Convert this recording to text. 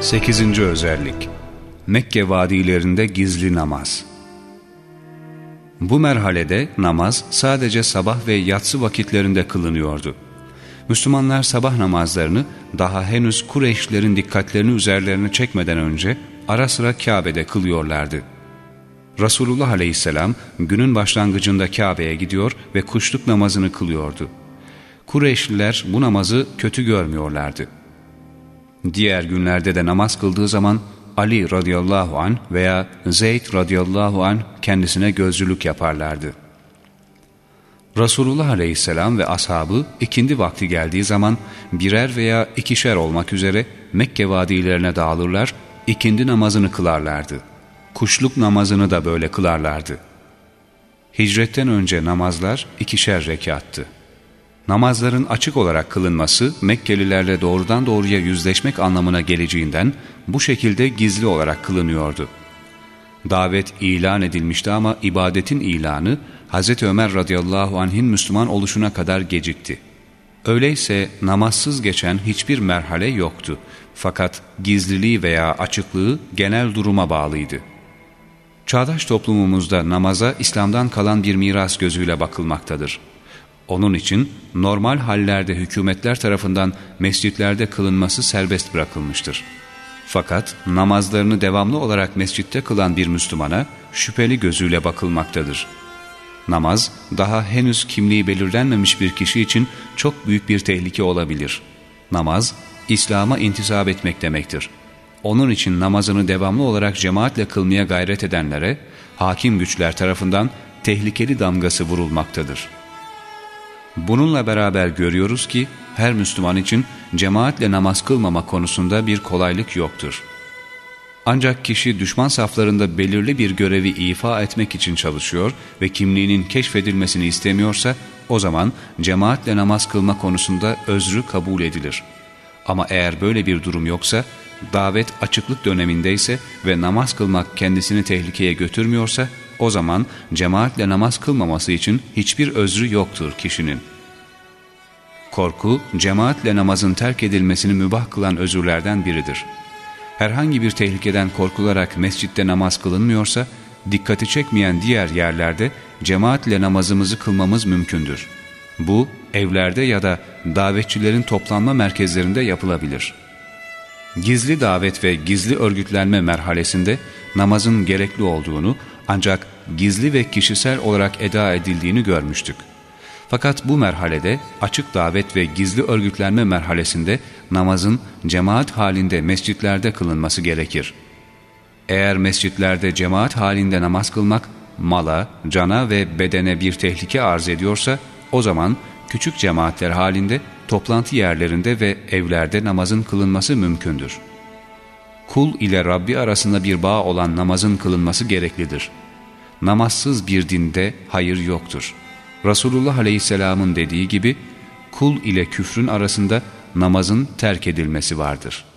Sekizinci özellik Mekke vadilerinde gizli namaz Bu merhalede namaz sadece sabah ve yatsı vakitlerinde kılınıyordu. Müslümanlar sabah namazlarını daha henüz Kureyşlerin dikkatlerini üzerlerine çekmeden önce ara sıra Kabe'de kılıyorlardı. Resulullah aleyhisselam günün başlangıcında Kabe'ye gidiyor ve kuşluk namazını kılıyordu. Kureyşliler bu namazı kötü görmüyorlardı. Diğer günlerde de namaz kıldığı zaman Ali radıyallahu an veya Zeyd radıyallahu an kendisine gözcülük yaparlardı. Resulullah aleyhisselam ve ashabı ikindi vakti geldiği zaman birer veya ikişer olmak üzere Mekke vadilerine dağılırlar, ikindi namazını kılarlardı. Kuşluk namazını da böyle kılarlardı. Hicretten önce namazlar ikişer rekattı. Namazların açık olarak kılınması Mekkelilerle doğrudan doğruya yüzleşmek anlamına geleceğinden bu şekilde gizli olarak kılınıyordu. Davet ilan edilmişti ama ibadetin ilanı Hz. Ömer radıyallahu anh'in Müslüman oluşuna kadar gecikti. Öyleyse namazsız geçen hiçbir merhale yoktu. Fakat gizliliği veya açıklığı genel duruma bağlıydı. Çağdaş toplumumuzda namaza İslam'dan kalan bir miras gözüyle bakılmaktadır. Onun için normal hallerde hükümetler tarafından mescitlerde kılınması serbest bırakılmıştır. Fakat namazlarını devamlı olarak mescitte kılan bir Müslümana şüpheli gözüyle bakılmaktadır. Namaz, daha henüz kimliği belirlenmemiş bir kişi için çok büyük bir tehlike olabilir. Namaz, İslam'a intisap etmek demektir. Onun için namazını devamlı olarak cemaatle kılmaya gayret edenlere, hakim güçler tarafından tehlikeli damgası vurulmaktadır.'' Bununla beraber görüyoruz ki her Müslüman için cemaatle namaz kılmama konusunda bir kolaylık yoktur. Ancak kişi düşman saflarında belirli bir görevi ifa etmek için çalışıyor ve kimliğinin keşfedilmesini istemiyorsa o zaman cemaatle namaz kılma konusunda özrü kabul edilir. Ama eğer böyle bir durum yoksa, davet açıklık dönemindeyse ve namaz kılmak kendisini tehlikeye götürmüyorsa o zaman cemaatle namaz kılmaması için hiçbir özrü yoktur kişinin. Korku, cemaatle namazın terk edilmesini mübah kılan özürlerden biridir. Herhangi bir tehlikeden korkularak mescitte namaz kılınmıyorsa, dikkati çekmeyen diğer yerlerde cemaatle namazımızı kılmamız mümkündür. Bu, evlerde ya da davetçilerin toplanma merkezlerinde yapılabilir. Gizli davet ve gizli örgütlenme merhalesinde namazın gerekli olduğunu ancak gizli ve kişisel olarak eda edildiğini görmüştük. Fakat bu merhalede açık davet ve gizli örgütlenme merhalesinde namazın cemaat halinde mescitlerde kılınması gerekir. Eğer mescitlerde cemaat halinde namaz kılmak mala, cana ve bedene bir tehlike arz ediyorsa o zaman küçük cemaatler halinde toplantı yerlerinde ve evlerde namazın kılınması mümkündür. Kul ile Rabbi arasında bir bağ olan namazın kılınması gereklidir. Namazsız bir dinde hayır yoktur. Resulullah Aleyhisselam'ın dediği gibi kul ile küfrün arasında namazın terk edilmesi vardır.''